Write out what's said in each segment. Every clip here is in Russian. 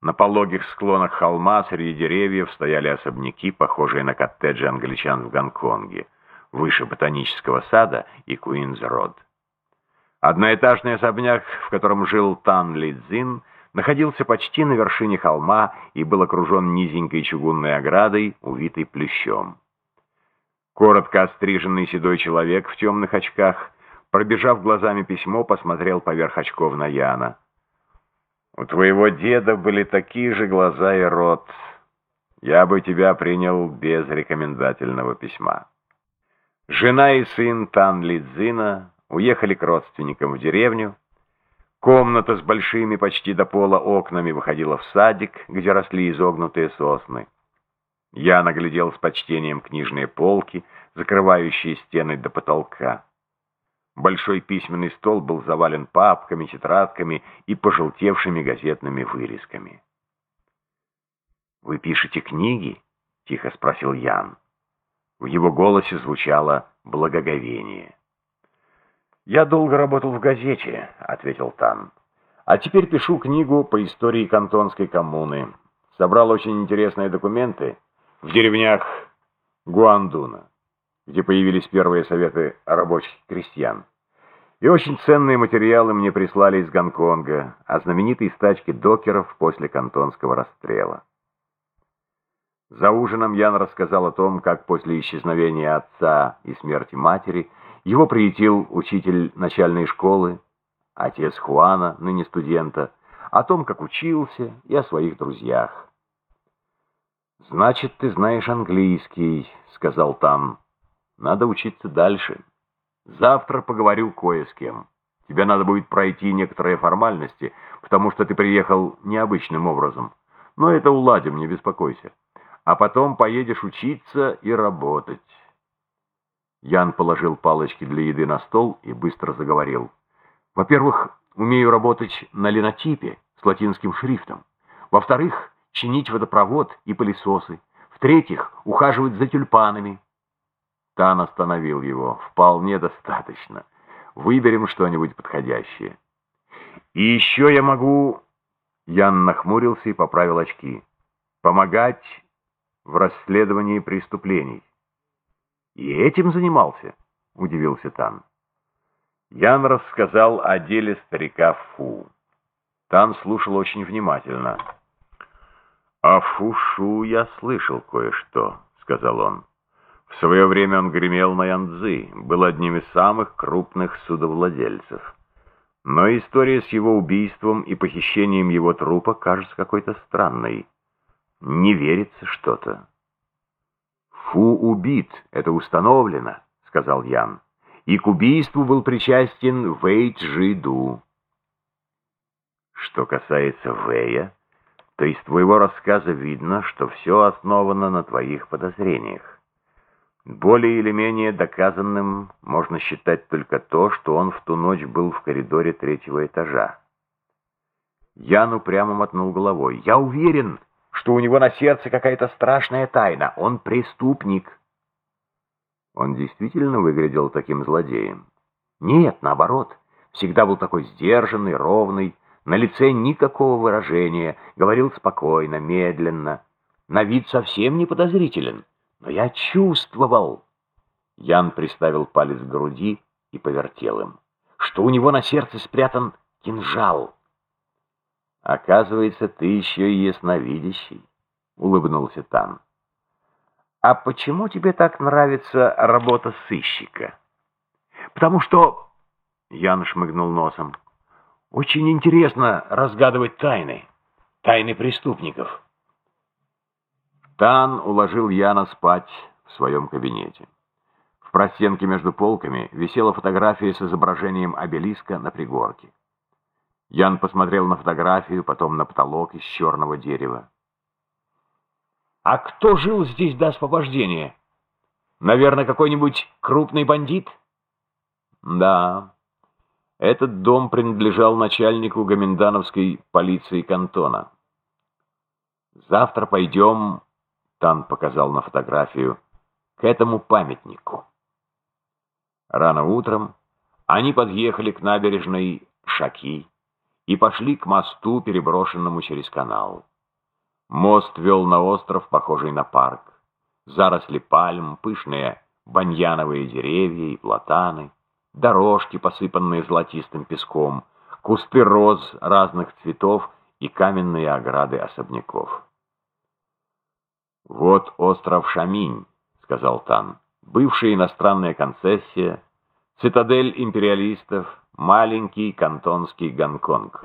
На пологих склонах холма среди деревьев стояли особняки, похожие на коттеджи англичан в Гонконге, выше ботанического сада и Куинз-Род. Одноэтажный особняк, в котором жил Тан Ли Цзин, находился почти на вершине холма и был окружен низенькой чугунной оградой, увитой плющом. Коротко остриженный седой человек в темных очках, пробежав глазами письмо, посмотрел поверх очков на Яна. «У твоего деда были такие же глаза и рот. Я бы тебя принял без рекомендательного письма». Жена и сын Тан Лидзина уехали к родственникам в деревню, Комната с большими почти до пола окнами выходила в садик, где росли изогнутые сосны. Я наглядел с почтением книжные полки, закрывающие стены до потолка. Большой письменный стол был завален папками, тетрадками и пожелтевшими газетными вырезками. «Вы пишете книги?» — тихо спросил Ян. В его голосе звучало благоговение. «Я долго работал в газете», — ответил Тан. «А теперь пишу книгу по истории Кантонской коммуны. Собрал очень интересные документы в деревнях Гуандуна, где появились первые советы рабочих крестьян. И очень ценные материалы мне прислали из Гонконга о знаменитой стачке докеров после кантонского расстрела. За ужином Ян рассказал о том, как после исчезновения отца и смерти матери его приютил учитель начальной школы, отец Хуана, ныне студента, о том, как учился, и о своих друзьях. «Значит, ты знаешь английский», — сказал Тан. «Надо учиться дальше. Завтра поговорю кое с кем. Тебе надо будет пройти некоторые формальности, потому что ты приехал необычным образом. Но это уладим, не беспокойся. А потом поедешь учиться и работать». Ян положил палочки для еды на стол и быстро заговорил. «Во-первых, умею работать на линотипе с латинским шрифтом. Во-вторых, чинить водопровод и пылесосы. В-третьих, ухаживать за тюльпанами». Тан остановил его. «Вполне достаточно. Выберем что-нибудь подходящее». «И еще я могу...» Ян нахмурился и поправил очки. «Помогать в расследовании преступлений». «И этим занимался?» — удивился Тан. Ян рассказал о деле старика Фу. Тан слушал очень внимательно. «О Фушу я слышал кое-что», — сказал он. «В свое время он гремел на Янцзы, был одним из самых крупных судовладельцев. Но история с его убийством и похищением его трупа кажется какой-то странной. Не верится что-то». Фу убит, это установлено, сказал Ян. И к убийству был причастен Вэй Джиду. Что касается Вэя, то из твоего рассказа видно, что все основано на твоих подозрениях. Более или менее доказанным можно считать только то, что он в ту ночь был в коридоре третьего этажа. Ян упрямо мотнул головой. «Я уверен, что у него на сердце какая-то страшная тайна. Он преступник. Он действительно выглядел таким злодеем? Нет, наоборот. Всегда был такой сдержанный, ровный, на лице никакого выражения, говорил спокойно, медленно. На вид совсем не подозрителен. Но я чувствовал. Ян приставил палец к груди и повертел им. Что у него на сердце спрятан кинжал. «Оказывается, ты еще и ясновидящий», — улыбнулся Тан. «А почему тебе так нравится работа сыщика?» «Потому что...» — Ян шмыгнул носом. «Очень интересно разгадывать тайны, тайны преступников». Тан уложил Яна спать в своем кабинете. В простенке между полками висела фотография с изображением обелиска на пригорке. Ян посмотрел на фотографию, потом на потолок из черного дерева. «А кто жил здесь до освобождения? Наверное, какой-нибудь крупный бандит?» «Да, этот дом принадлежал начальнику гоминдановской полиции кантона. Завтра пойдем, — Тан показал на фотографию, — к этому памятнику». Рано утром они подъехали к набережной Шаки, и пошли к мосту, переброшенному через канал. Мост вел на остров, похожий на парк. Заросли пальм, пышные баньяновые деревья и платаны, дорожки, посыпанные золотистым песком, кусты роз разных цветов и каменные ограды особняков. «Вот остров Шаминь», — сказал Тан, — «бывшая иностранная концессия, цитадель империалистов, маленький кантонский Гонконг».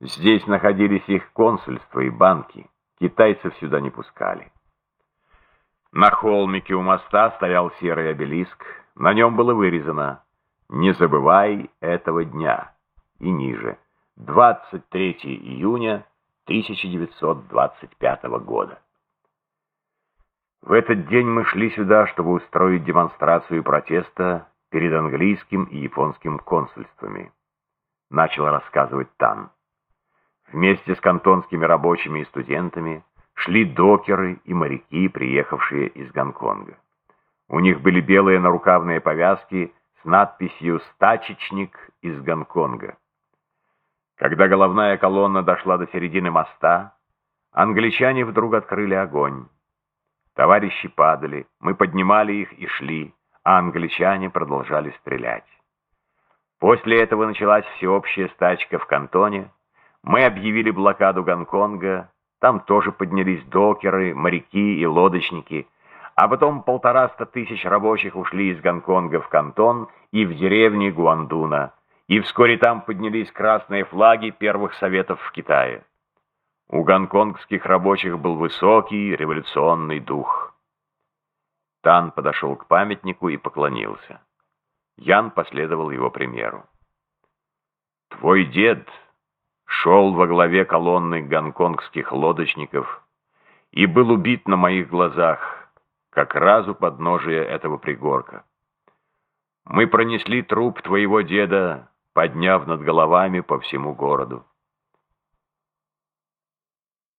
Здесь находились их консульства и банки, китайцев сюда не пускали. На холмике у моста стоял серый обелиск, на нем было вырезано «Не забывай этого дня» и ниже 23 июня 1925 года. В этот день мы шли сюда, чтобы устроить демонстрацию протеста перед английским и японским консульствами. Начал рассказывать Тан. Вместе с кантонскими рабочими и студентами шли докеры и моряки, приехавшие из Гонконга. У них были белые нарукавные повязки с надписью «Стачечник из Гонконга». Когда головная колонна дошла до середины моста, англичане вдруг открыли огонь. Товарищи падали, мы поднимали их и шли, а англичане продолжали стрелять. После этого началась всеобщая стачка в кантоне. Мы объявили блокаду Гонконга, там тоже поднялись докеры, моряки и лодочники, а потом полтораста тысяч рабочих ушли из Гонконга в Кантон и в деревни Гуандуна, и вскоре там поднялись красные флаги первых советов в Китае. У гонконгских рабочих был высокий революционный дух. Тан подошел к памятнику и поклонился. Ян последовал его примеру. «Твой дед шел во главе колонны гонконгских лодочников и был убит на моих глазах, как раз у подножия этого пригорка. Мы пронесли труп твоего деда, подняв над головами по всему городу.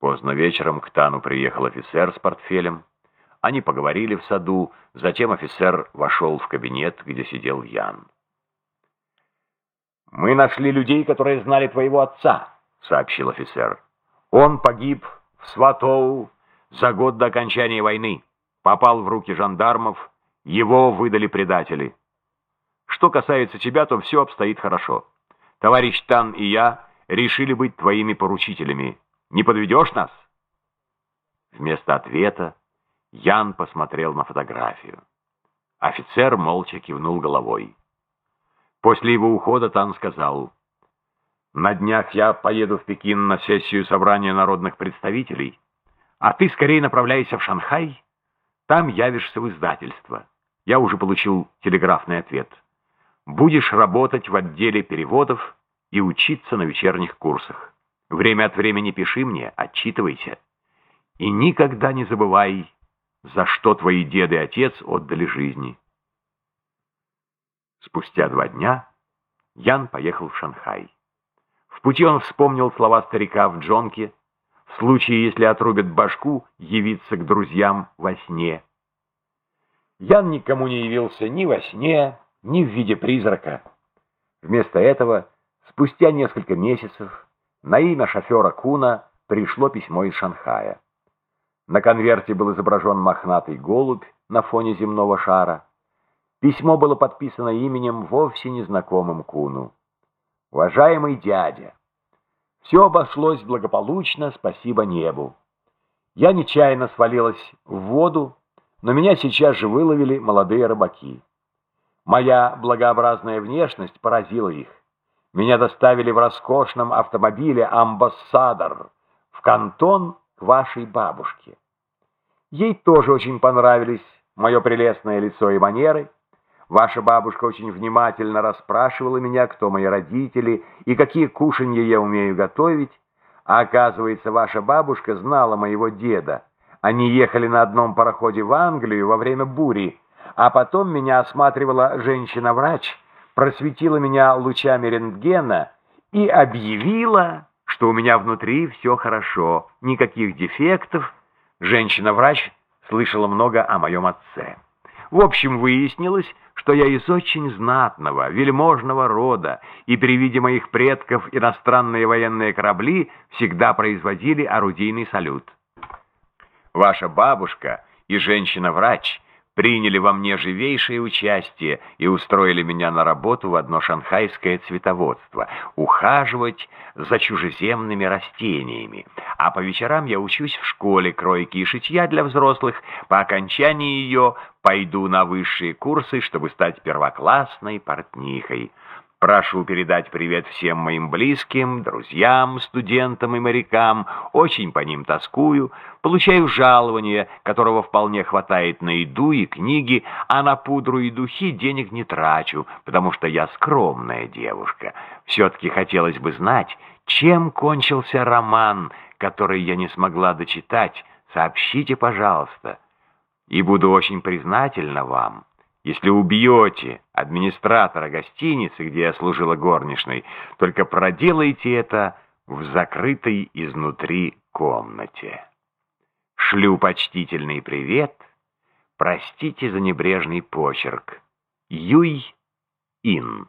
Поздно вечером к Тану приехал офицер с портфелем. Они поговорили в саду, затем офицер вошел в кабинет, где сидел Ян. «Мы нашли людей, которые знали твоего отца», — сообщил офицер. «Он погиб в Сватоу за год до окончания войны, попал в руки жандармов, его выдали предатели. Что касается тебя, то все обстоит хорошо. Товарищ Тан и я решили быть твоими поручителями». Не подведешь нас?» Вместо ответа Ян посмотрел на фотографию. Офицер молча кивнул головой. После его ухода Тан сказал, «На днях я поеду в Пекин на сессию собрания народных представителей, а ты скорее направляйся в Шанхай, там явишься в издательство. Я уже получил телеграфный ответ. Будешь работать в отделе переводов и учиться на вечерних курсах. Время от времени пиши мне, отчитывайся. И никогда не забывай, за что твои дед и отец отдали жизни. Спустя два дня Ян поехал в Шанхай. В пути он вспомнил слова старика в Джонке, в случае, если отрубят башку, явиться к друзьям во сне. Ян никому не явился ни во сне, ни в виде призрака. Вместо этого, спустя несколько месяцев, на имя шофера Куна пришло письмо из Шанхая. На конверте был изображен мохнатый голубь на фоне земного шара. Письмо было подписано именем вовсе незнакомым Куну. «Уважаемый дядя, все обошлось благополучно, спасибо небу. Я нечаянно свалилась в воду, но меня сейчас же выловили молодые рыбаки. Моя благообразная внешность поразила их. Меня доставили в роскошном автомобиле «Амбассадор» в кантон к вашей бабушке. Ей тоже очень понравились мое прелестное лицо и манеры. Ваша бабушка очень внимательно расспрашивала меня, кто мои родители и какие кушанья я умею готовить. А оказывается, ваша бабушка знала моего деда. Они ехали на одном пароходе в Англию во время бури, а потом меня осматривала женщина-врач, просветила меня лучами рентгена и объявила, что у меня внутри все хорошо, никаких дефектов. Женщина-врач слышала много о моем отце. В общем, выяснилось, что я из очень знатного, вельможного рода, и при виде моих предков иностранные военные корабли всегда производили орудийный салют. Ваша бабушка и женщина-врач приняли во мне живейшее участие и устроили меня на работу в одно шанхайское цветоводство, ухаживать за чужеземными растениями. А по вечерам я учусь в школе кройки и шитья для взрослых. По окончании ее пойду на высшие курсы, чтобы стать первоклассной портнихой. Прошу передать привет всем моим близким, друзьям, студентам и морякам. Очень по ним тоскую. Получаю жалование, которого вполне хватает на еду и книги, а на пудру и духи денег не трачу, потому что я скромная девушка. Все-таки хотелось бы знать, чем кончился роман, который я не смогла дочитать. Сообщите, пожалуйста. И буду очень признательна вам. Если убьете администратора гостиницы, где я служила горничной, только проделайте это в закрытой изнутри комнате. Шлю почтительный привет. Простите за небрежный почерк. Юй Ин.